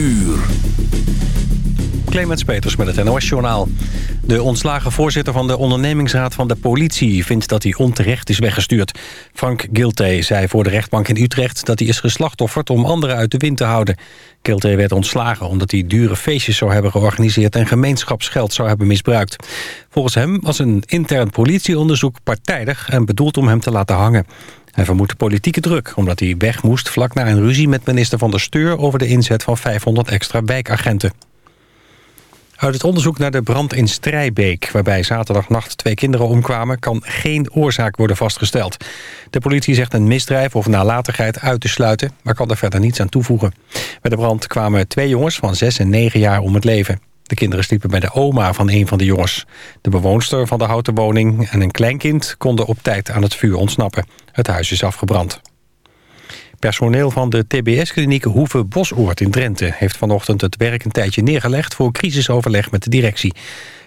uur. Clemens Peters met het NOS-journaal. De ontslagen voorzitter van de ondernemingsraad van de politie... vindt dat hij onterecht is weggestuurd. Frank Gilte zei voor de rechtbank in Utrecht... dat hij is geslachtofferd om anderen uit de wind te houden. Gilte werd ontslagen omdat hij dure feestjes zou hebben georganiseerd... en gemeenschapsgeld zou hebben misbruikt. Volgens hem was een intern politieonderzoek partijdig... en bedoeld om hem te laten hangen. Hij vermoedt politieke druk, omdat hij weg moest... vlak na een ruzie met minister Van der Steur... over de inzet van 500 extra wijkagenten. Uit het onderzoek naar de brand in Strijbeek... waarbij zaterdagnacht twee kinderen omkwamen... kan geen oorzaak worden vastgesteld. De politie zegt een misdrijf of nalatigheid uit te sluiten... maar kan er verder niets aan toevoegen. Bij de brand kwamen twee jongens van 6 en 9 jaar om het leven. De kinderen sliepen bij de oma van een van de jongens. De bewoonster van de houten woning en een kleinkind... konden op tijd aan het vuur ontsnappen. Het huis is afgebrand. Personeel van de TBS-kliniek Hoeve Bosoord in Drenthe... heeft vanochtend het werk een tijdje neergelegd... voor crisisoverleg met de directie.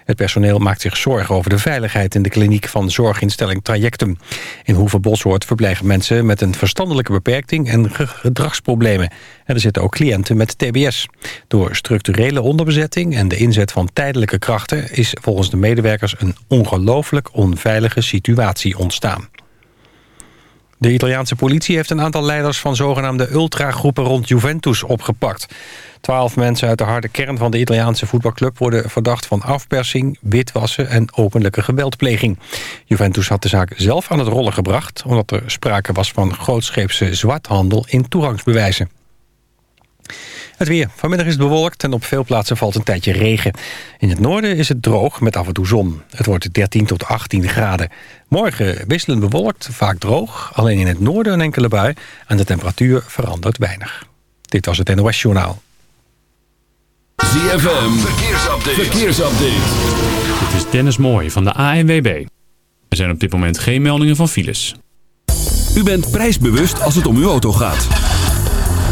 Het personeel maakt zich zorgen over de veiligheid in de kliniek van zorginstelling Trajectum. In Hoeve Bosoord verblijven mensen met een verstandelijke beperking en gedragsproblemen. En er zitten ook cliënten met TBS. Door structurele onderbezetting en de inzet van tijdelijke krachten is volgens de medewerkers een ongelooflijk onveilige situatie ontstaan. De Italiaanse politie heeft een aantal leiders van zogenaamde ultragroepen rond Juventus opgepakt. Twaalf mensen uit de harde kern van de Italiaanse voetbalclub worden verdacht van afpersing, witwassen en openlijke geweldpleging. Juventus had de zaak zelf aan het rollen gebracht, omdat er sprake was van grootscheepse zwarthandel in toegangsbewijzen. Het weer. Vanmiddag is het bewolkt en op veel plaatsen valt een tijdje regen. In het noorden is het droog met af en toe zon. Het wordt 13 tot 18 graden. Morgen wisselend bewolkt, vaak droog. Alleen in het noorden een enkele bui. En de temperatuur verandert weinig. Dit was het NOS Journaal. ZFM. Verkeersupdate. Verkeersupdate. Dit is Dennis Mooij van de ANWB. Er zijn op dit moment geen meldingen van files. U bent prijsbewust als het om uw auto gaat.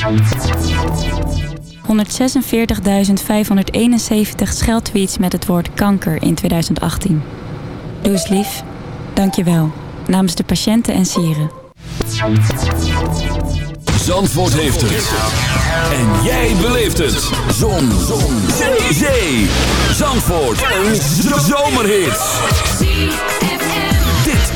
146.571 scheldtweets met het woord kanker in 2018. Doe eens lief. Dank je wel. Namens de patiënten en sieren. Zandvoort heeft het. En jij beleeft het. Zon. Zon. Zee. Zandvoort. Een zomerhit.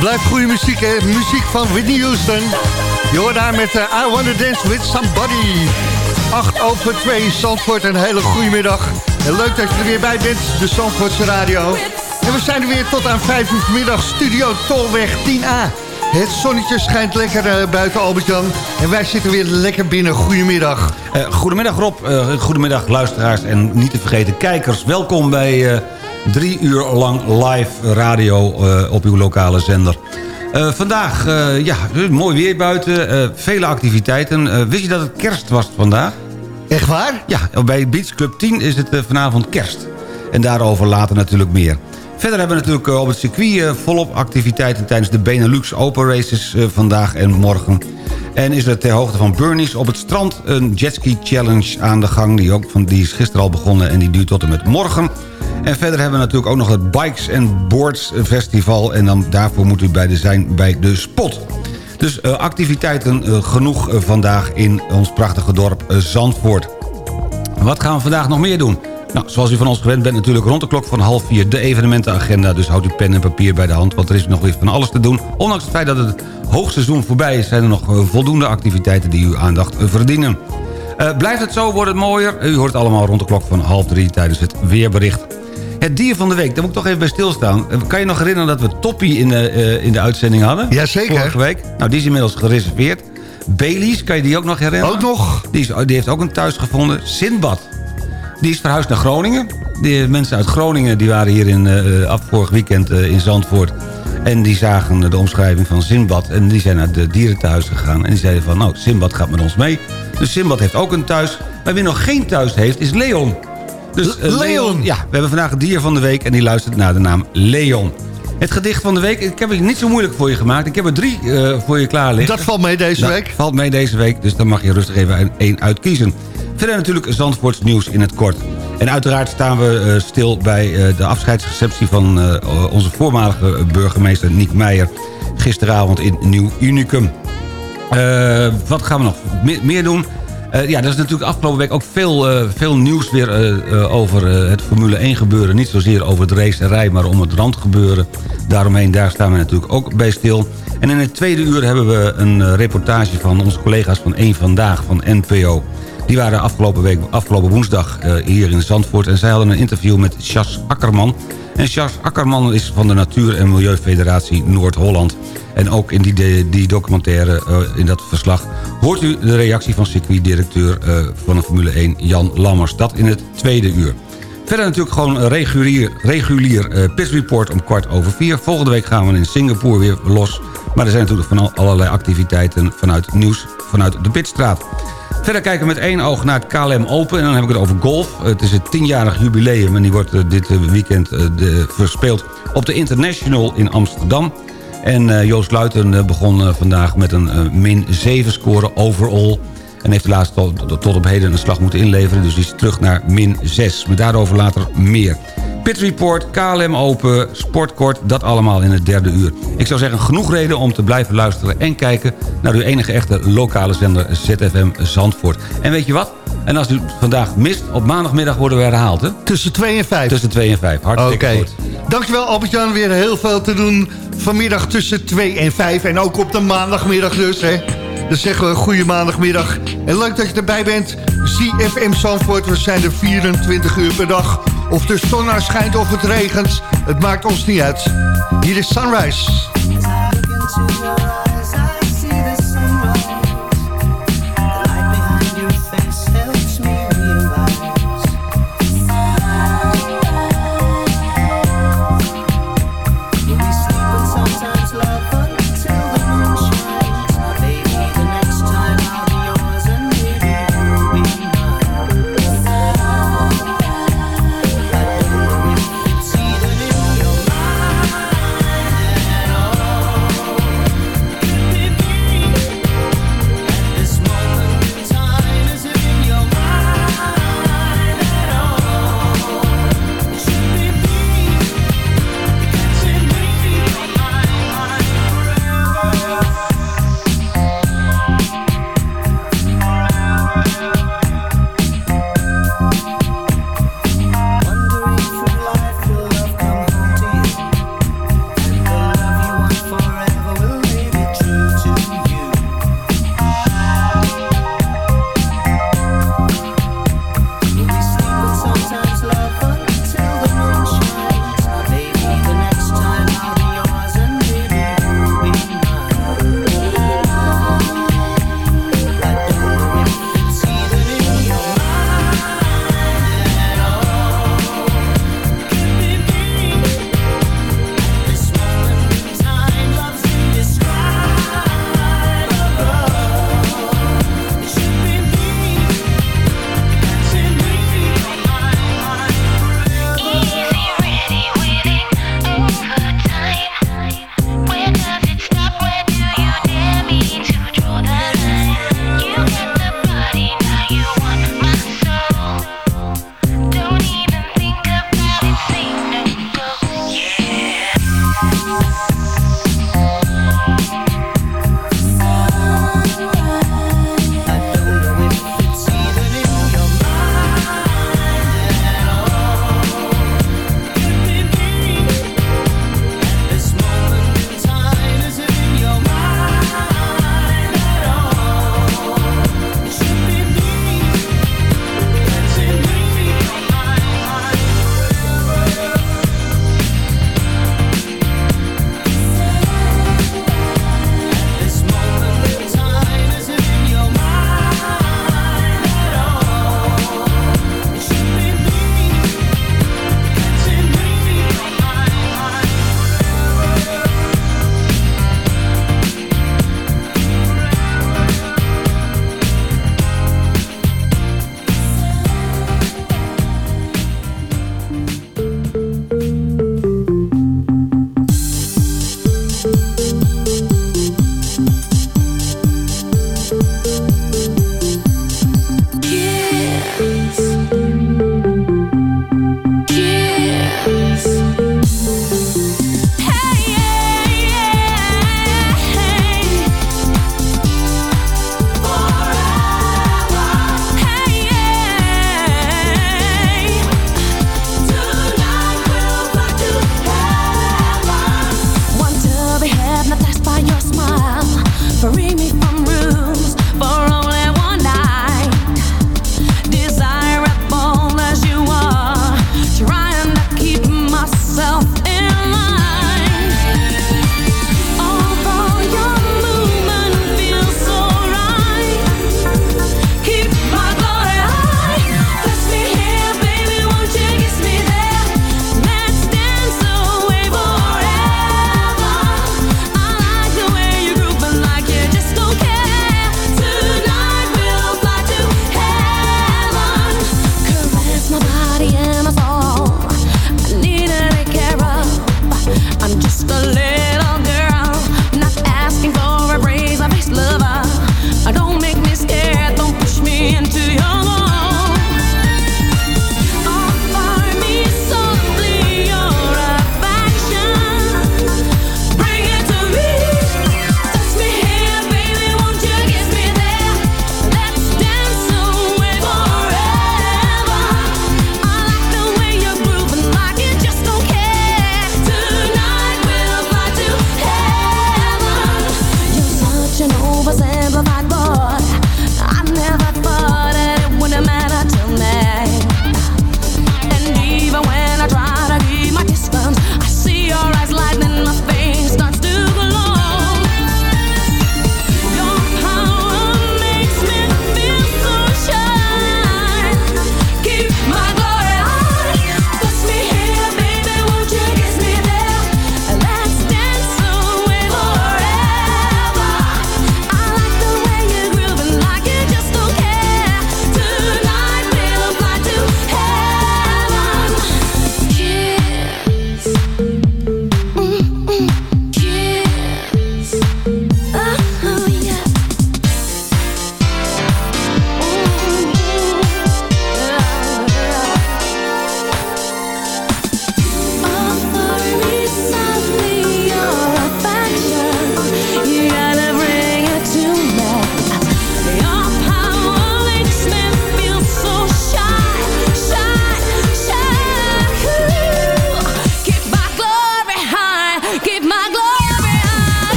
blijft goede muziek, hè? Muziek van Whitney Houston. Je hoort daar met eh, I Wanna Dance With Somebody. 8 over 2, Zandvoort, een hele goede middag. Leuk dat je er weer bij bent, de Zandvoortse Radio. En we zijn er weer tot aan 5 uur middag, Studio Tolweg 10A. Het zonnetje schijnt lekker eh, buiten Albert-Jan. En wij zitten weer lekker binnen. Goedemiddag. Eh, goedemiddag Rob, Eh, goedemiddag luisteraars en niet te vergeten kijkers. Welkom bij drie uur lang live radio op uw lokale zender. Eh, vandaag, eh, ja, mooi weer buiten, eh, vele activiteiten. Wist je dat het kerst was vandaag? Echt waar? Ja, bij Beach Club 10 is het vanavond kerst. En daarover later natuurlijk meer. Verder hebben we natuurlijk op het circuit volop activiteiten... tijdens de Benelux Open Races vandaag en morgen. En is er ter hoogte van Burnies op het strand een jetski challenge aan de gang. Die, ook van, die is gisteren al begonnen en die duurt tot en met morgen. En verder hebben we natuurlijk ook nog het Bikes and Boards Festival. En dan daarvoor moet u bij de zijn bij de spot. Dus eh, activiteiten eh, genoeg eh, vandaag in ons prachtige dorp Zandvoort. Wat gaan we vandaag nog meer doen? Nou, zoals u van ons gewend bent natuurlijk rond de klok van half vier de evenementenagenda. Dus houd uw pen en papier bij de hand, want er is nog weer van alles te doen. Ondanks het feit dat het hoogseizoen voorbij is... zijn er nog eh, voldoende activiteiten die uw aandacht eh, verdienen. Eh, blijft het zo, wordt het mooier. U hoort allemaal rond de klok van half drie tijdens het weerbericht. Het dier van de week, daar moet ik toch even bij stilstaan. Kan je nog herinneren dat we Toppie in de, in de uitzending hadden? Jazeker. Vorige week. Nou, die is inmiddels gereserveerd. Baileys, kan je die ook nog herinneren? Ook nog? Die, is, die heeft ook een thuis gevonden. Sinbad. Die is verhuisd naar Groningen. De mensen uit Groningen die waren hier in, af vorig weekend eh, in Zandvoort. En die zagen de omschrijving van Sinbad. En die zijn naar de dierenthuis gegaan. En die zeiden van, nou, Sinbad gaat met ons mee. Dus Sinbad heeft ook een thuis. Maar wie nog geen thuis heeft, is Leon. Dus, eh, Leon? Ja, we hebben vandaag het dier van de week. En die luistert naar de naam Leon. Het gedicht van de week, ik heb het niet zo moeilijk voor je gemaakt. Ik heb er drie voor je klaar liggen. Dat valt mee deze week. Valt mee deze week, dus dan mag je rustig even één uitkiezen. Verder natuurlijk Zandvoorts nieuws in het kort. En uiteraard staan we eh, stil bij eh, de afscheidsreceptie van eh, onze voormalige burgemeester Niek Meijer. Gisteravond in Nieuw Unicum. Wat gaan we nog me- meer doen? Eh, ja, er is natuurlijk afgelopen week ook veel, veel nieuws weer over het Formule 1 gebeuren. Niet zozeer over het racerij, maar om het randgebeuren. Daaromheen, daar staan we natuurlijk ook bij stil. En in het tweede uur hebben we een reportage van onze collega's van Eén Vandaag van NPO. Die waren afgelopen, week, afgelopen woensdag eh, hier in Zandvoort. En zij hadden een interview met Sjas Akkerman. En Sjas Akkerman is van de Natuur- en Milieufederatie Noord-Holland. En ook in die, die documentaire, eh, in dat verslag... hoort u de reactie van circuitdirecteur eh, van de Formule 1, Jan Lammers. Dat in het tweede uur. Verder natuurlijk gewoon een regulier, pitsreport om kwart over vier. Volgende week gaan we in Singapore weer los. Maar er zijn natuurlijk van al- allerlei activiteiten vanuit nieuws vanuit de Pitstraat. Verder kijken we met één oog naar het KLM Open. En dan heb ik het over golf. Het is het tienjarig jubileum en die wordt eh, dit eh, weekend eh, verspeeld op de International in Amsterdam. En Joost Luiten begon vandaag met een min 7 score overall. En heeft helaas tot, tot op heden een slag moeten inleveren. Dus die is terug naar min 6. Maar daarover later meer. Pit Report, KLM Open, Sportkort, dat allemaal in het derde uur. Ik zou zeggen, genoeg reden om te blijven luisteren en kijken... naar uw enige echte lokale zender ZFM Zandvoort. En weet je wat? En als u het vandaag mist, op maandagmiddag worden we herhaald, hè? Tussen 2 en 5. Tussen 2 en 5. Oké. Hartstikke goed. Dankjewel Albert-Jan. Weer heel veel te doen vanmiddag tussen 2 en 5. En ook op de maandagmiddag dus. Hè. Dan zeggen we goede maandagmiddag. En leuk dat je erbij bent. CFM Zandvoort. We zijn er 24 uur per dag. Of de zon nou schijnt of het regent. Het maakt ons niet uit. Hier is Sunrise.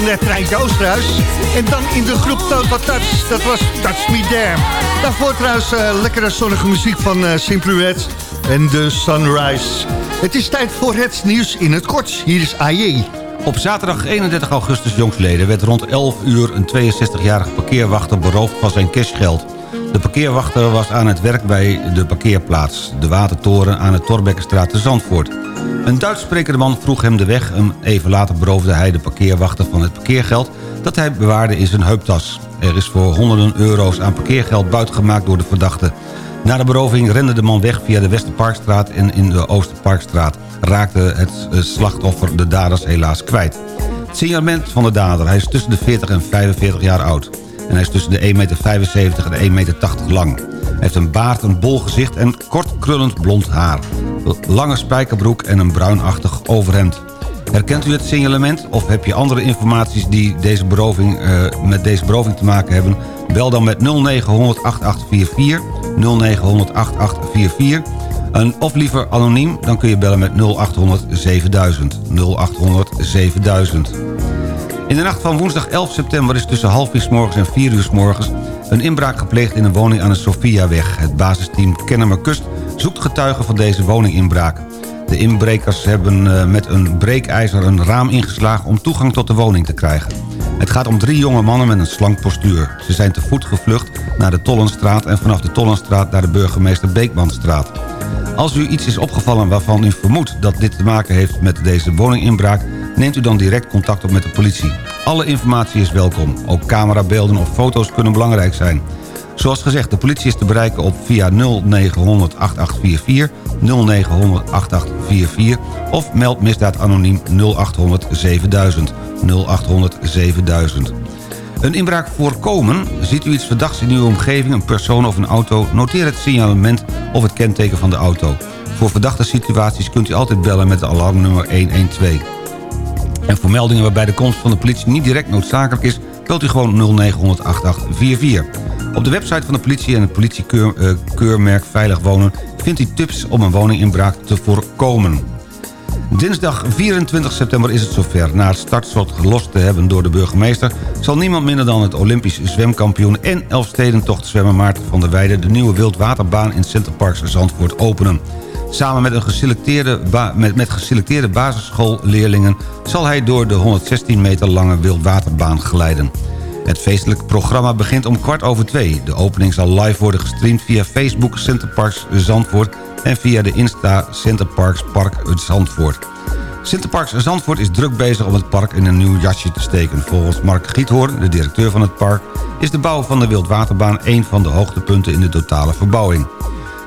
Van Treintje Oosterhuis. En dan in de groep Total Touch, dat was Touch Me There. Daarvoor trouwens eh, lekkere zonnige muziek van Red en de Sunrise. Het is tijd voor het nieuws in het kort. Hier is AJ. Op zaterdag 31 augustus jongstleden werd rond 11 uur een 62-jarige parkeerwachter beroofd van zijn cashgeld. De parkeerwachter was aan het werk bij de parkeerplaats, de Watertoren aan de Torbekkenstraat te Zandvoort. Een Duits sprekende man vroeg hem de weg en even later beroofde hij de parkeerwachter van het parkeergeld dat hij bewaarde in zijn heuptas. Er is voor honderden euro's aan parkeergeld buitgemaakt door de verdachte. Na de beroving rende de man weg via de Westerparkstraat en in de Oosterparkstraat raakte het eh, slachtoffer de daders helaas kwijt. Het signalement van de dader, hij is tussen de 40 en 45 jaar oud. En hij is tussen de 1,75 meter en 1,80 meter lang. Heeft een baard, een bol gezicht en kort krullend blond haar. Lange spijkerbroek en een bruinachtig overhemd. Herkent u het signalement of heb je andere informaties die deze beroving, eh, met deze beroving te maken hebben? Bel dan met 0900 8844, 0900 8844. En of liever anoniem, dan kun je bellen met 0800 7000. 0800 7000. In de nacht van woensdag 11 september is tussen half 's morgens en 4 uur 's morgens... een inbraak gepleegd in een woning aan de Sofiaweg. Het basisteam Kennemer Kust zoekt getuigen van deze woninginbraak. De inbrekers hebben eh, met een breekijzer een raam ingeslagen... om toegang tot de woning te krijgen. Het gaat om drie jonge mannen met een slank postuur. Ze zijn te voet gevlucht naar de Tollenstraat... en vanaf de Tollenstraat naar de burgemeester Beekmanstraat. Als u iets is opgevallen waarvan u vermoedt dat dit te maken heeft met deze woninginbraak... neemt u dan direct contact op met de politie. Alle informatie is welkom. Ook camerabeelden of foto's kunnen belangrijk zijn. Zoals gezegd, de politie is te bereiken op via 0900 8844, 0900 8844 of meld misdaad anoniem 0800 7000, 0800 7000. Een inbraak voorkomen. Ziet u iets verdachts in uw omgeving, een persoon of een auto... noteer het signalement of het kenteken van de auto. Voor verdachte situaties kunt u altijd bellen met de alarmnummer 112. En voor meldingen waarbij de komst van de politie niet direct noodzakelijk is... belt u gewoon 0900 8844. Op de website van de politie en het politiekeurmerk Veilig Wonen... vindt u tips om een woninginbraak te voorkomen. Dinsdag 24 september is het zover. Na het startslot gelost te hebben door de burgemeester... zal niemand minder dan het Olympisch zwemkampioen... en Elfstedentocht zwemmer Maarten van der Weijden... de nieuwe wildwaterbaan in Centerparks Zandvoort openen. Samen met, een geselecteerde met, met geselecteerde basisschoolleerlingen... zal hij door de 116 meter lange wildwaterbaan glijden. Het feestelijk programma begint om kwart over twee. De opening zal live worden gestreamd via Facebook Centerparks Zandvoort... en via de Insta Centerparks Park Zandvoort. Centerparks Zandvoort is druk bezig om het park in een nieuw jasje te steken. Volgens Mark Giethoorn, de directeur van het park... is de bouw van de Wildwaterbaan een van de hoogtepunten in de totale verbouwing.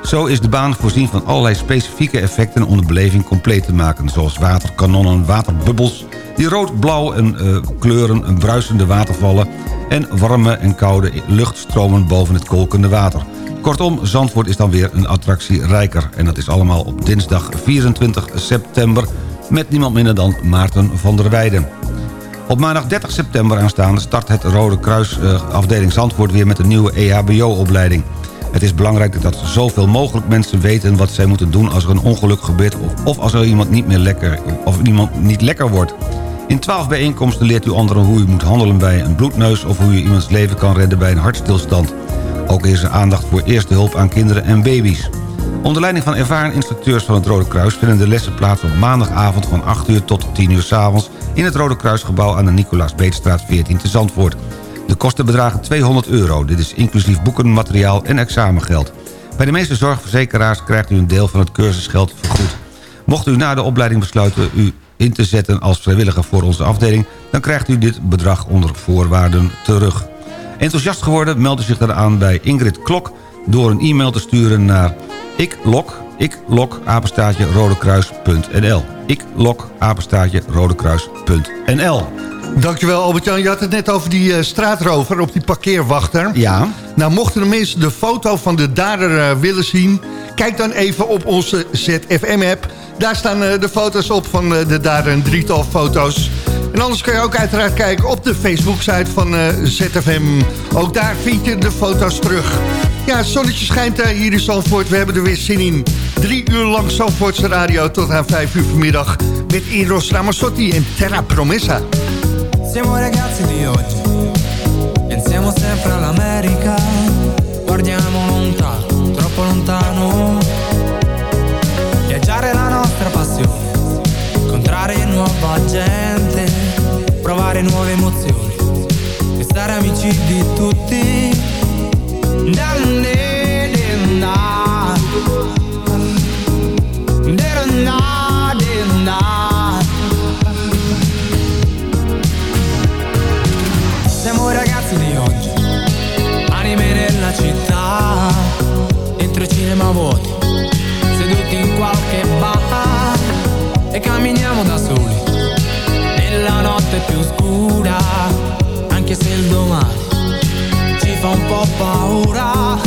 Zo is de baan voorzien van allerlei specifieke effecten om de beleving compleet te maken... zoals waterkanonnen, waterbubbels die rood, blauw en eh, kleuren, een bruisende watervallen... en warme en koude lucht stromen boven het kolkende water. Kortom, Zandvoort is dan weer een attractie rijker. En dat is allemaal op dinsdag 24 september... met niemand minder dan Maarten van der Weijden. Op maandag 30 september aanstaande start het Rode Kruis eh, afdeling Zandvoort weer met een nieuwe EHBO-opleiding. Het is belangrijk dat zoveel mogelijk mensen weten wat zij moeten doen als er een ongeluk gebeurt of, als er iemand niet meer lekker of iemand niet lekker wordt. In 12 bijeenkomsten leert u anderen hoe u moet handelen bij een bloedneus of hoe je iemands leven kan redden bij een hartstilstand. Ook is er aandacht voor eerste hulp aan kinderen en baby's. Onder leiding van ervaren instructeurs van het Rode Kruis... vinden de lessen plaats op maandagavond van 8 uur tot 10 uur s avonds... in het Rode Kruisgebouw aan de Nicolaas Beetstraat 14 te Zandvoort. De kosten bedragen 200 euro. Dit is inclusief boeken, materiaal en examengeld. Bij de meeste zorgverzekeraars krijgt u een deel van het cursusgeld vergoed. Mocht u na de opleiding besluiten u in te zetten als vrijwilliger voor onze afdeling... dan krijgt u dit bedrag onder voorwaarden terug. Enthousiast geworden meldt u zich dan aan bij Ingrid Klok... door een e-mail te sturen naar iklok, iklok, apenstaartje, rodekruis.nl. iklok, apenstaartje, rodekruis.nl. Dankjewel Albert-Jan. Je had het net over die eh, straatrover op die parkeerwachter. Ja, Nou, mochten de mensen de foto van de dader eh, willen zien... kijk dan even op onze ZFM-app. Daar staan eh, de foto's op van de dader, een drietal foto's. En anders kun je ook uiteraard kijken op de Facebook-site van ZFM. Ook daar vind je de foto's terug. Ja, het zonnetje schijnt hier in Zandvoort. We hebben er weer zin in. Drie uur lang Zandvoortse radio tot aan vijf uur vanmiddag... met Eros Ramazzotti en Terra Promessa. Siamo ragazzi di oggi, pensiamo sempre all'America, guardiamo lontano, troppo lontano. Viaggiare è la nostra passione, incontrare nuova gente, provare nuove emozioni, e stare amici di tutti. Dan, e camminiamo da soli, nella notte più scura, anche se il domani ci fa un po' paura,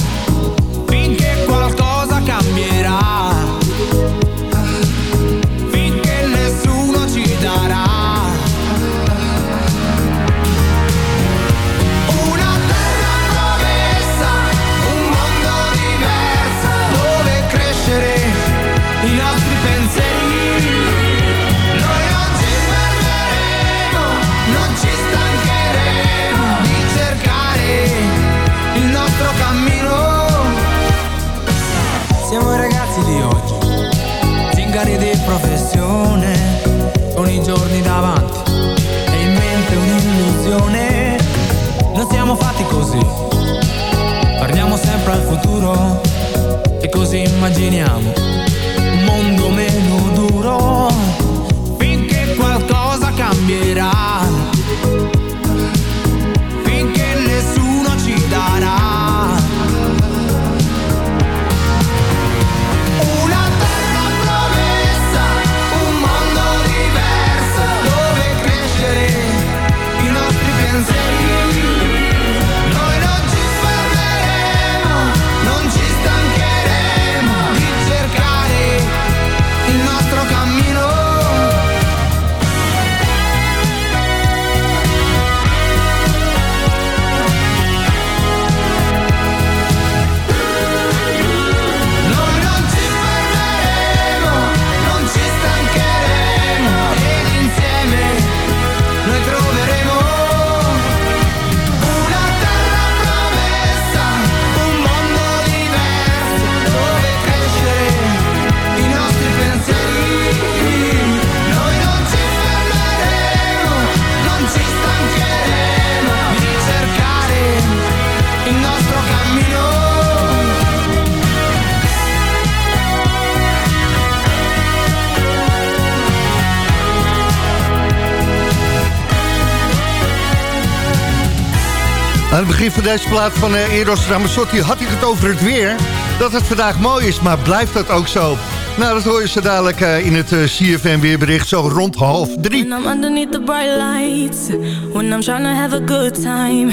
Aan het begin van deze plaat van eh, Eros Ramazzotti had ik het over het weer. Dat het vandaag mooi is, maar blijft dat ook zo? Nou, dat hoor je zo dadelijk eh, in het eh, CFM weerbericht, zo rond half drie. When I'm underneath the bright lights, when I'm trying to have a good time.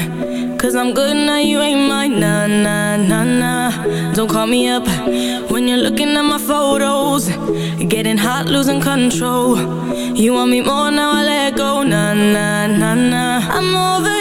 Cause I'm good now, you ain't mine, nah, nah, nah, nah. Don't call me up when you're looking at my photos. Getting hot, losing control. You want me more now, I let go, nah, nah, nah, nah. I'm over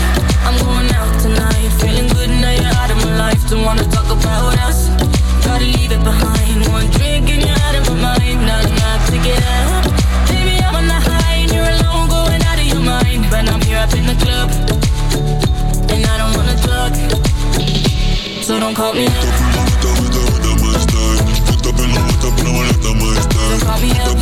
One drink and you're out of mind. Not out. Baby, I'm on the high and you're alone, going out of your mind. But I'm here up in the club, and I don't wanna talk. So don't call me up. Up. Don't call me up.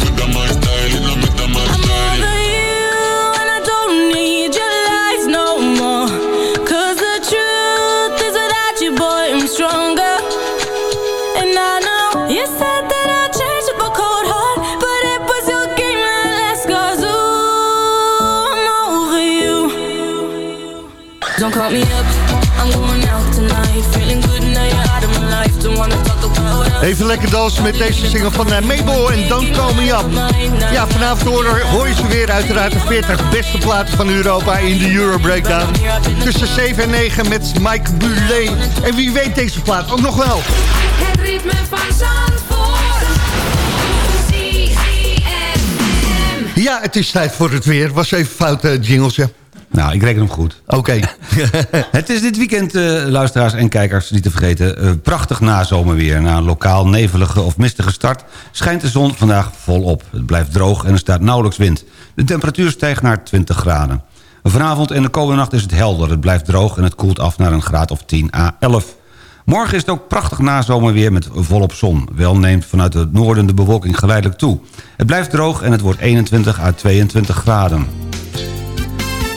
Even lekker dansen met deze single van eh, Mabel en Don't Call Me Up. Ja, vanavond hoor, hoor je ze weer uiteraard de 40 beste platen van Europa in de Euro Breakdown. Tussen 7 en 9 met Mike Bulet. En wie weet deze plaat ook nog wel. Het ritme van Zandvoort. Ja, het is tijd voor het weer. Was even fout, eh, jinglesje. Nou, ik reken hem goed. Oké. Het is dit weekend, eh, luisteraars en kijkers, niet te vergeten... eh, prachtig nazomerweer. Na een lokaal nevelige of mistige start schijnt de zon vandaag volop. Het blijft droog en er staat nauwelijks wind. De temperatuur stijgt naar 20 graden. Vanavond en de komende nacht is het helder. Het blijft droog en het koelt af naar een graad of 10 à 11. Morgen is het ook prachtig nazomerweer met volop zon. Wel neemt vanuit het noorden de bewolking geleidelijk toe. Het blijft droog en het wordt 21 à 22 graden.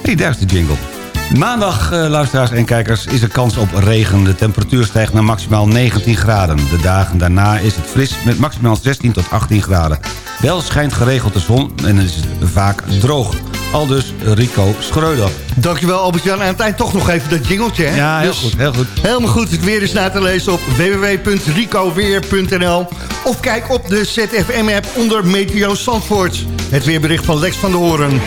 hey, daar is de jingle. Maandag, eh, luisteraars en kijkers, is er kans op regen. De temperatuur stijgt naar maximaal 19 graden. De dagen daarna is het fris met maximaal 16 tot 18 graden. Wel schijnt geregeld de zon en is het vaak droog. Aldus Rico Schreuder. Dankjewel Albert-Jan. Aan het eind toch nog even dat jingeltje. Hè? Ja, heel Dus goed, heel goed. Helemaal goed. Het weer is na te lezen op www.ricoweer.nl Of kijk op de ZFM-app onder Meteo Zandvoort. Het weerbericht van Lex van der Hoorn.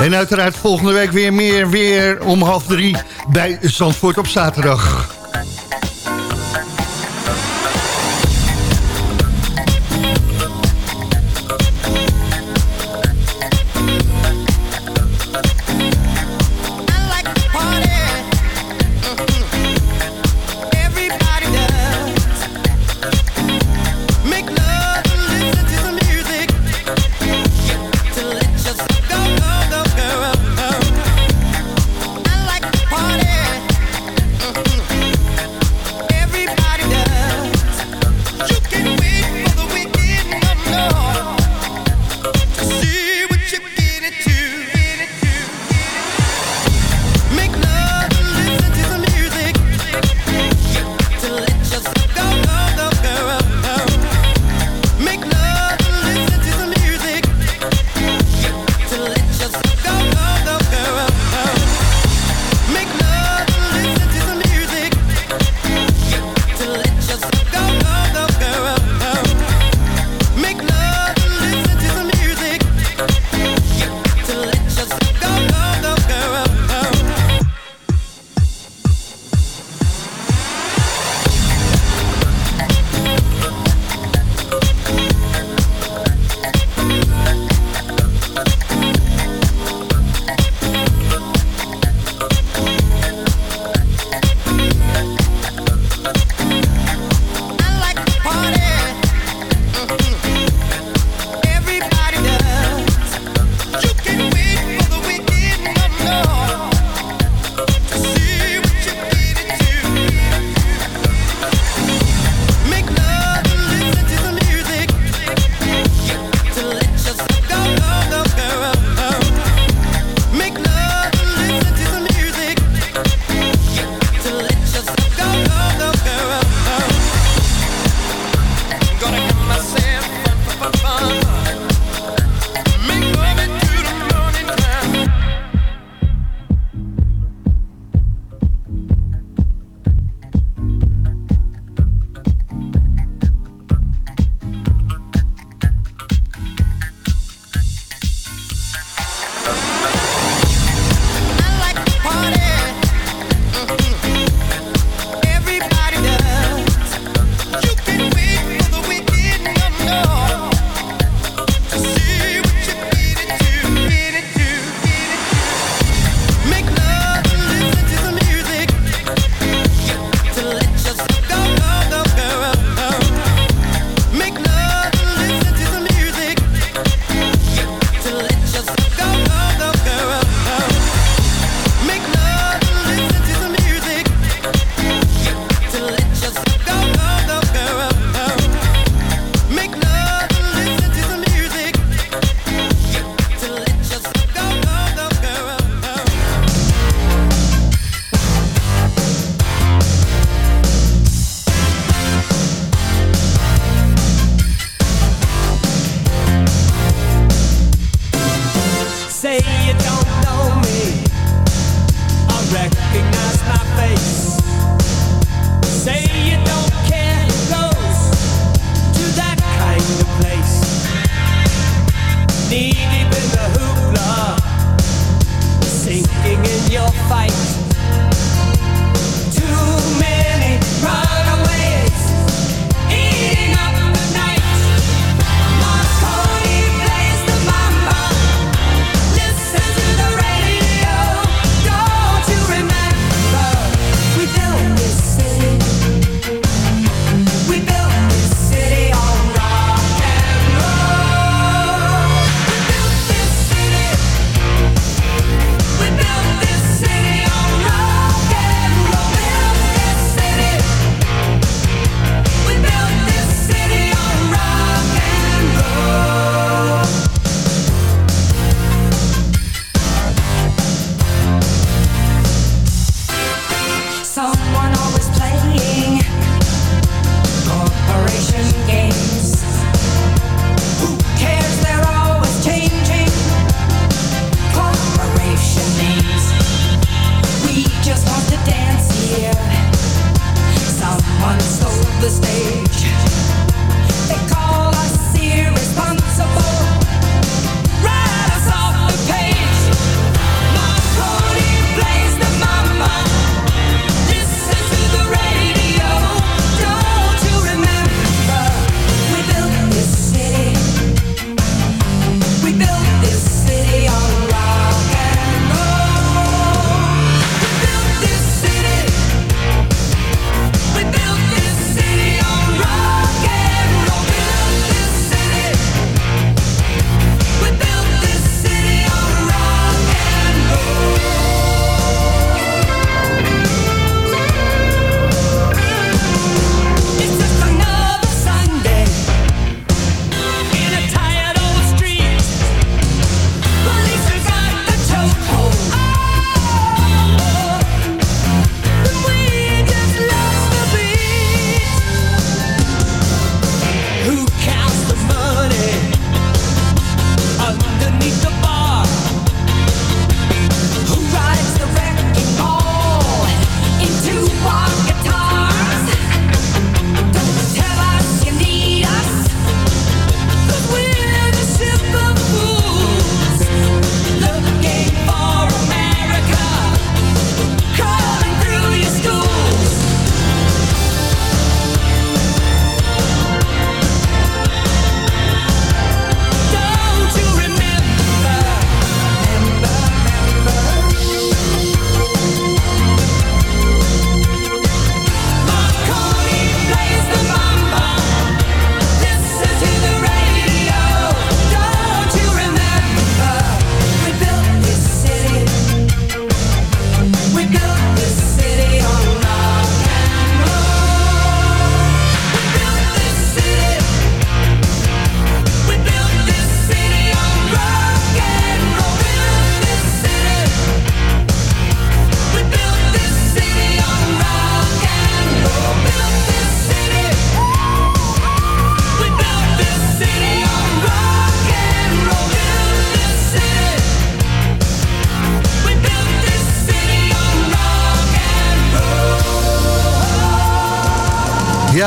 En uiteraard volgende week weer meer weer om half drie bij Zandvoort op zaterdag.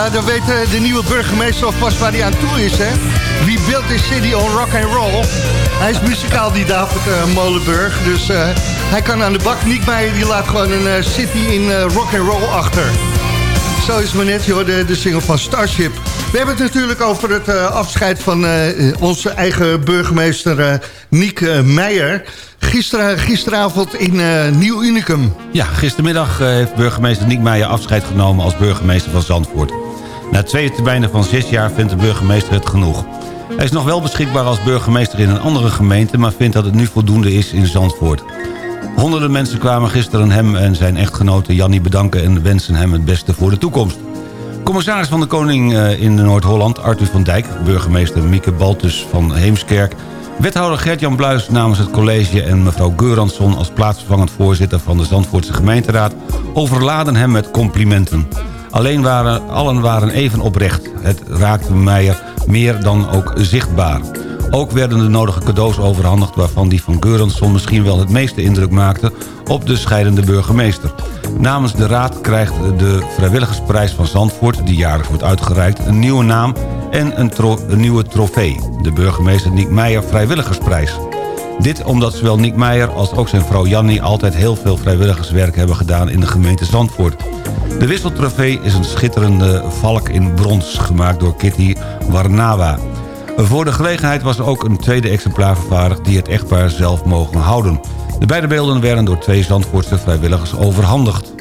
Dan weet eh, de nieuwe burgemeester alvast waar hij aan toe is, hè? Wie built this city on rock and roll? Hij is muzikaal, die David eh, Molenburg. Dus eh, hij kan aan de bak. Nick Meijer die laat gewoon een city in rock and roll achter. Zo is maar net, joh, de, de single van Starship. We hebben het natuurlijk over het afscheid van onze eigen burgemeester Niek Meijer. Gisteren, gisteravond in Nieuw Unicum. Ja, gistermiddag heeft burgemeester Niek Meijer afscheid genomen als burgemeester van Zandvoort. Na twee termijnen van zes jaar vindt de burgemeester het genoeg. Hij is nog wel beschikbaar als burgemeester in een andere gemeente... maar vindt dat het nu voldoende is in Zandvoort. Honderden mensen kwamen gisteren hem en zijn echtgenote Jannie bedanken... en wensen hem het beste voor de toekomst. Commissaris van de Koning eh, in Noord-Holland, Arthur van Dijk... burgemeester Mieke Baltus van Heemskerk... wethouder Gert-Jan Bluis namens het college... en mevrouw Geuransson als plaatsvervangend voorzitter... van de Zandvoortse gemeenteraad... overladen hem met complimenten. Alleen waren, allen waren even oprecht. Het raakte Meijer meer dan ook zichtbaar. Ook werden de nodige cadeaus overhandigd... waarvan die van Geuransson misschien wel het meeste indruk maakte... op de scheidende burgemeester. Namens de raad krijgt de vrijwilligersprijs van Zandvoort... die jaarlijks wordt uitgereikt, een nieuwe naam en een, een nieuwe trofee. De burgemeester Niek Meijer Vrijwilligersprijs. Dit omdat zowel Nick Meijer als ook zijn vrouw Jannie... altijd heel veel vrijwilligerswerk hebben gedaan in de gemeente Zandvoort. De wisseltrofee is een schitterende valk in brons... gemaakt door Kitty Warnawa. Voor de gelegenheid was er ook een tweede exemplaar vervaardigd... die het echtpaar zelf mogen houden. De beide beelden werden door twee Zandvoortse vrijwilligers overhandigd.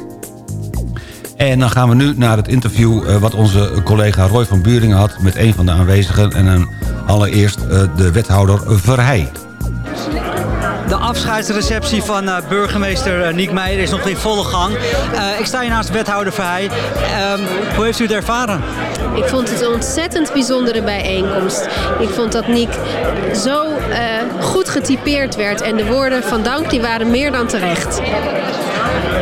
En dan gaan we nu naar het interview eh, wat onze collega Roy van Buringen had... met een van de aanwezigen en allereerst eh, de wethouder Verheij. De afscheidsreceptie van eh, burgemeester uh, Niek Meijer is nog in volle gang. Eh, ik sta hier naast wethouder Verheij. Ehm, hoe heeft u het ervaren? Ik vond het een ontzettend bijzondere bijeenkomst. Ik vond dat Niek zo eh, goed getypeerd werd. En de woorden van dank die waren meer dan terecht.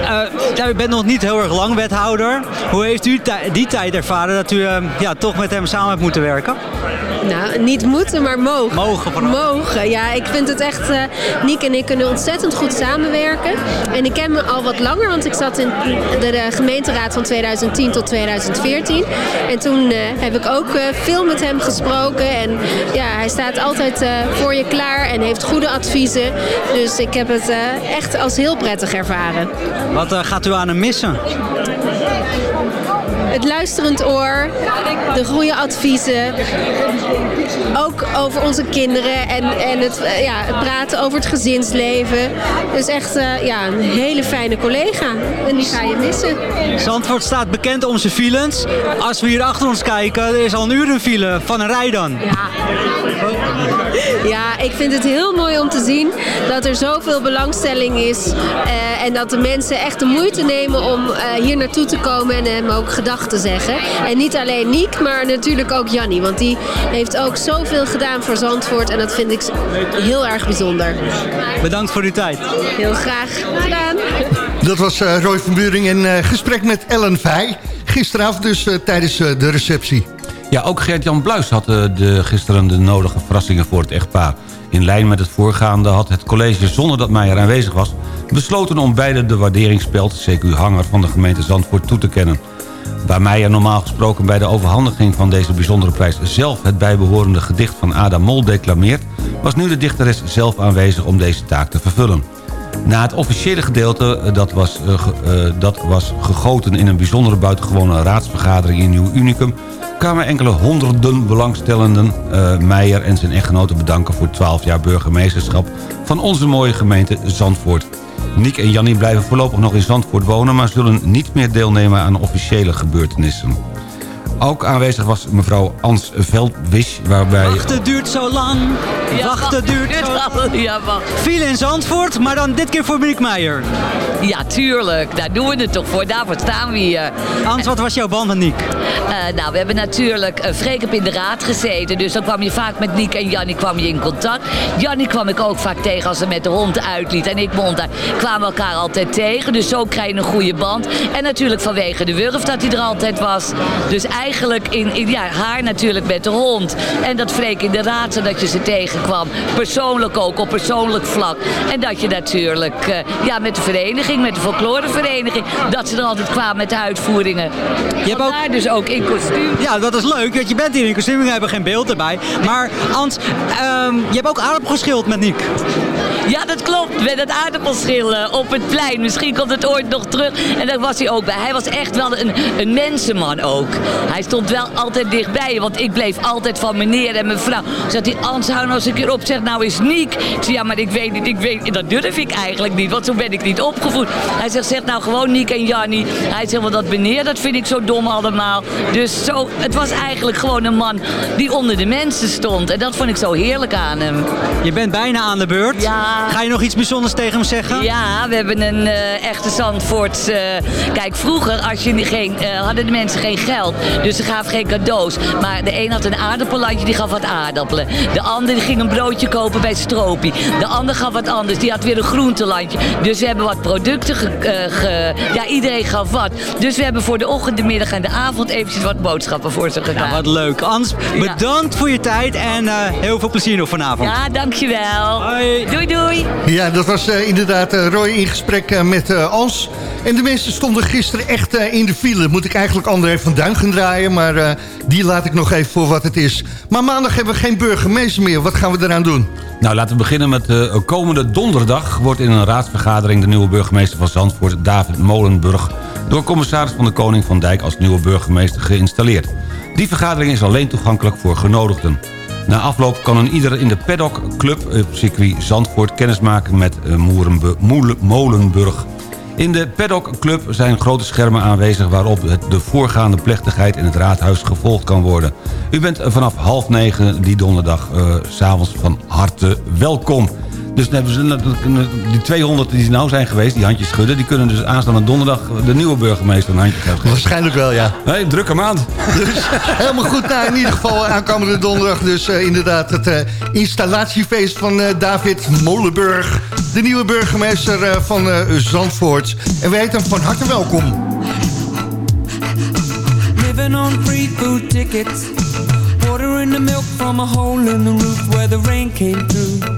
Eh, ja, u bent nog niet heel erg lang wethouder. Hoe heeft u die tijd ervaren dat u ehm, ja, toch met hem samen hebt moeten werken? Nou, niet moeten, maar mogen. Mogen vooral. Mogen, ja. Ik vind het echt... eh Niek en ik kunnen ontzettend goed samenwerken. En ik ken me al wat langer, want ik zat in de, de gemeenteraad van 2010 tot 2014. En toen eh, heb ik ook veel met hem gesproken. En ja, hij staat altijd voor je klaar en heeft goede adviezen. Dus ik heb het echt als heel prettig ervaren. Wat eh, gaat u aan hem missen? Het luisterend oor, de goede adviezen. Ook over onze kinderen en, en het, eh, ja, het praten over het gezinsleven. Dus echt eh, ja, een hele fijne collega. En die ga je missen. Zandvoort staat bekend om zijn files. Als we hier achter ons kijken, er is al een uur een file van een rij dan. Ja, ik vind het heel mooi om te zien dat er zoveel belangstelling is. eh, en dat de mensen echt de moeite nemen om hier naartoe te komen en hem ook gedag te zeggen. En niet alleen Niek, maar natuurlijk ook Jannie. Want die heeft ook zoveel gedaan voor Zandvoort. En dat vind ik heel erg bijzonder. Bedankt voor uw tijd. Heel graag gedaan. Dat was eh, Roy van Buring in eh, gesprek met Ellen Vij. Gisteravond dus eh, tijdens de receptie. Ja, ook Gert-Jan Bluis had eh, de, gisteren de nodige verrassingen voor het echtpaar. In lijn met het voorgaande had het college zonder dat Meijer aanwezig was... besloten om beide de waarderingspeld, CQ Hanger van de gemeente Zandvoort, toe te kennen. Waar Meijer normaal gesproken bij de overhandiging van deze bijzondere prijs... zelf het bijbehorende gedicht van Ada Mol declameert... was nu de dichteres zelf aanwezig om deze taak te vervullen. Na het officiële gedeelte, eh, dat was, eh, eh, dat was gegoten in een bijzondere buitengewone raadsvergadering in Nieuw Unicum... kwamen enkele honderden belangstellenden Meijer en zijn echtgenote bedanken... voor 12 jaar burgemeesterschap van onze mooie gemeente Zandvoort. Niek en Jannie blijven voorlopig nog in Zandvoort wonen... maar zullen niet meer deelnemen aan officiële gebeurtenissen. Ook aanwezig was mevrouw Ans Veldwisch, waarbij... Wachten duurt zo lang. Wachten duurt zo lang. Ja, wacht. File in Zandvoort, maar dan dit keer voor Monique Meijer. Ja, tuurlijk. Daar doen we het toch voor. Daarvoor staan we hier. Hans, wat was jouw band met Niek? Eh, nou, we hebben natuurlijk uh, Freek heb in de raad gezeten. Dus dan kwam je vaak met Niek en Jannie kwam je in contact. Jannie kwam ik ook vaak tegen als ze met de hond uitliet. En ik mond daar kwamen we elkaar altijd tegen. Dus zo krijg je een goede band. En natuurlijk vanwege de wurf dat hij er altijd was. Dus eigenlijk in, in ja, haar natuurlijk met de hond. En dat Freek in de raad, zodat je ze tegenkwam. Persoonlijk ook, op persoonlijk vlak. En dat je natuurlijk eh, ja, met de vereniging, met de folklorevereniging... dat ze er altijd kwamen met de uitvoeringen. Je hebt ook... dus ook in kostuum. Ja, dat is leuk, want je bent hier in kostuum, we hebben geen beeld erbij. Maar Hans, ehm, je hebt ook aardappel geschild met Niek. Ja, dat klopt. Met het aardappelschillen op het plein. Misschien komt het ooit nog terug. En daar was hij ook bij. Hij was echt wel een, een mensenman ook. Hij stond wel altijd dichtbij. Want ik bleef altijd van meneer en mevrouw. Zat hij, Ans, hou nou eens een keer op. Zeg, nou is Niek. Ik zei, ja, maar ik weet niet, ik weet dat durf ik eigenlijk niet. Want zo ben ik niet opgevoed. Hij zegt, zeg nou gewoon Niek en Jannie. Hij zegt, wel dat meneer, dat vind ik zo dom allemaal. Dus zo, het was eigenlijk gewoon een man die onder de mensen stond. En dat vond ik zo heerlijk aan hem. Je bent bijna aan de beurt. Ja. Ga je nog iets bijzonders tegen hem zeggen? Ja, we hebben een eh, echte Zandvoorts... eh, kijk, vroeger als je geen, eh, hadden de mensen geen geld. Dus ze gaven geen cadeaus. Maar de een had een aardappellandje, die gaf wat aardappelen. De ander die ging een broodje kopen bij Stroopie. De ander gaf wat anders, die had weer een groentelandje. Dus we hebben wat producten... Ge, ge- ja, iedereen gaf wat. Dus we hebben voor de ochtend, de middag en de avond... eventjes wat boodschappen voor ze gedaan. Ja, wat leuk. Hans, bedankt voor je tijd en heel veel plezier nog vanavond. Ja, dankjewel. Hoi. Doei, doei. Ja, dat was eh, inderdaad eh, Roy in gesprek eh, met eh Ans. En de mensen stonden gisteren echt eh, in de file. Moet ik eigenlijk André van Duin gaan draaien, maar eh, die laat ik nog even voor wat het is. Maar maandag hebben we geen burgemeester meer. Wat gaan we eraan doen? Nou, laten we beginnen met uh, komende donderdag... wordt in een raadsvergadering de nieuwe burgemeester van Zandvoort... David Molenburg door commissaris van de Koning van Dijk... als nieuwe burgemeester geïnstalleerd. Die vergadering is alleen toegankelijk voor genodigden. Na afloop kan een ieder in de paddock club op circuit Zandvoort... kennismaken met Moele Molenburg... In de Paddock Club zijn grote schermen aanwezig... waarop de voorgaande plechtigheid in het raadhuis gevolgd kan worden. U bent vanaf half negen die donderdag s'avonds van harte welkom. Dus dan hebben ze, die 200 die nou zijn geweest, die handjes schudden... die kunnen dus aanstaande donderdag de nieuwe burgemeester een handje geven. Waarschijnlijk wel, ja. Nee, drukke maand. Dus helemaal goed. Nou, in ieder geval aankomende donderdag dus uh, inderdaad het uh, installatiefeest van uh, David Molenburg. De nieuwe burgemeester van Zandvoort. En wij heten hem van harte welkom. Living on free food tickets. Water in the milk from a hole in the roof where the rain came through.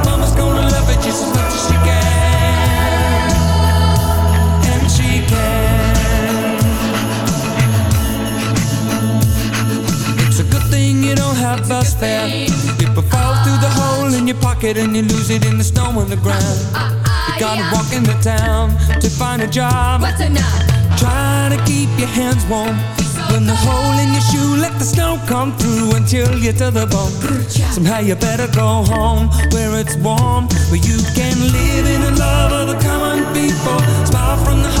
thing you don't have bus fare People fall through the hole in your pocket And you lose it in the snow on the ground you gotta walk into town to find a job. What's enough? Try to keep your hands warm. When the hole in your shoe, let the snow come through until chill you to the bone. Somehow you better go home where it's warm, where you can live in the love of the common people. Smile from the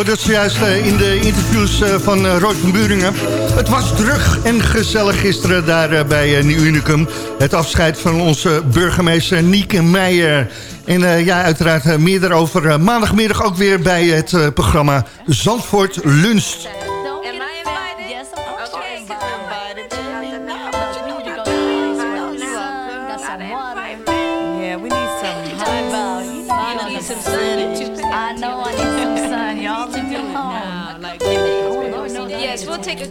We hoorden het zojuist uh, in de interviews uh, van uh, Roy van Buringen. Het was druk en gezellig gisteren daar bij Nieuw Unicum. Het afscheid van onze burgemeester Nieke Meijer. En ja, uiteraard meer daarover maandagmiddag ook weer bij het programma Zandvoort Lunst.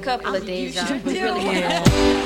Couple of days off. We really can.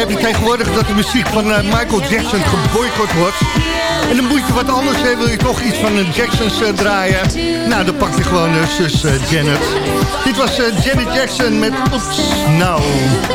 Heb je tegenwoordig dat de muziek van eh, Michael Jackson geboycott wordt. En dan moet je wat anders. Wil je toch iets van de Jacksons eh, draaien? Nou, dan pak je gewoon eh, zus Janet. Dit was Janet Jackson met Oeps Nou.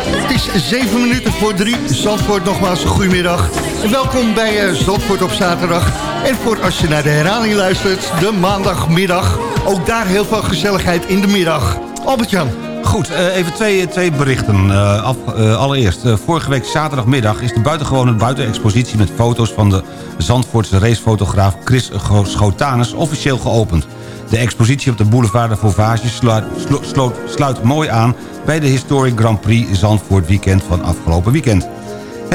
Het is zeven minuten voor drie. Zandvoort nogmaals een goedemiddag. En welkom bij Zandvoort op zaterdag. En voor als je naar de herhaling luistert, de maandagmiddag. Ook daar heel veel gezelligheid in de middag. Albert-Jan. Goed, eh, even twee, twee berichten. Eh, eh, allereerst, vorige week zaterdagmiddag is de buitengewone buitenexpositie... met foto's van de Zandvoortse racefotograaf Chris Schotanus officieel geopend. De expositie op de boulevard de Vauvage sluit, sluit mooi aan... bij de Historic Grand Prix Zandvoort weekend van afgelopen weekend.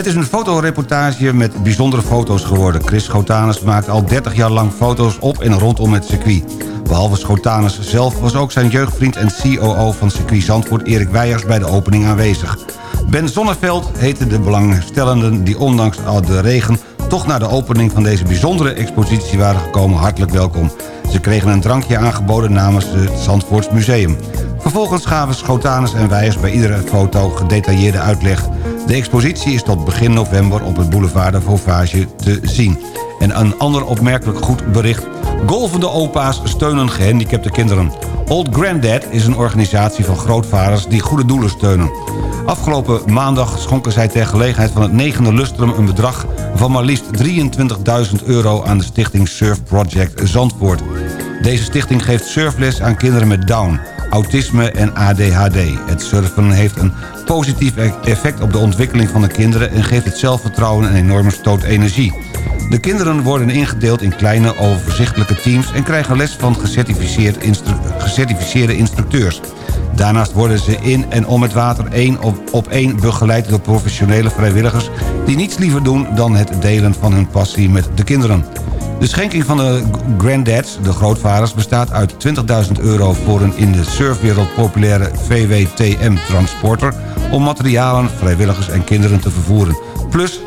Het is een fotoreportage met bijzondere foto's geworden. Chris Schotanus maakt al 30 jaar lang foto's op en rondom het circuit. Behalve Schotanus zelf was ook zijn jeugdvriend en COO van circuit Zandvoort... Erik Weijers bij de opening aanwezig. Ben Zonneveld heette de belangstellenden die ondanks de regen... toch naar de opening van deze bijzondere expositie waren gekomen hartelijk welkom. Ze kregen een drankje aangeboden namens het Zandvoorts Museum. Vervolgens gaven Schotanus en Weijers bij iedere foto gedetailleerde uitleg. De expositie is tot begin november op het boulevard de Vauvage te zien. En een ander opmerkelijk goed bericht. Golvende opa's steunen gehandicapte kinderen. Old Granddad is een organisatie van grootvaders die goede doelen steunen. Afgelopen maandag schonken zij ter gelegenheid van het negende lustrum... een bedrag van maar liefst 23.000 euro aan de stichting Surf Project Zandvoort. Deze stichting geeft surfles aan kinderen met Down, autisme en ADHD. Het surfen heeft een positief effect op de ontwikkeling van de kinderen... en geeft het zelfvertrouwen een enorme stoot energie. De kinderen worden ingedeeld in kleine overzichtelijke teams... en krijgen les van gecertificeerd gecertificeerde instructeurs. Daarnaast worden ze in en om het water één op, op één begeleid door professionele vrijwilligers... die niets liever doen dan het delen van hun passie met de kinderen. De schenking van de granddads, de grootvaders, bestaat uit 20.000 euro... voor een in de surfwereld populaire VWTM-transporter... om materialen, vrijwilligers en kinderen te vervoeren. Plus 3.000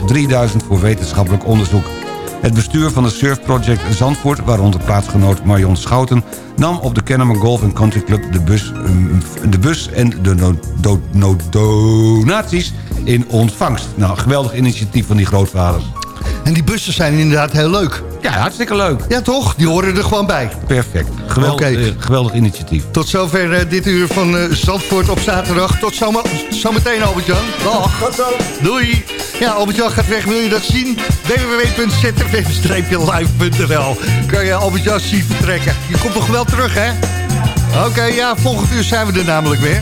voor wetenschappelijk onderzoek. Het bestuur van de Surf Project Zandvoort, waaronder plaatsgenoot Marion Schouten... nam op de Kennemer Golf Country Club de bus, ehm, de bus en de donaties in ontvangst. Nou, geweldig initiatief van die grootvaders. En die bussen zijn inderdaad heel leuk. Ja, hartstikke leuk. Ja, toch? Die horen er gewoon bij. Perfect. Geweldig, eh, geweldig initiatief. Tot zover eh, dit uur van eh, Zandvoort op zaterdag. Tot zometeen, Albert-Jan. Dag. Tot zo. Doei. Ja, Albert-Jan gaat weg. Wil je dat zien? www.zfm-live.nl Kan je Albert-Jan zien vertrekken. Je komt toch wel terug, hè? Oké, ja, volgend uur zijn we er namelijk weer.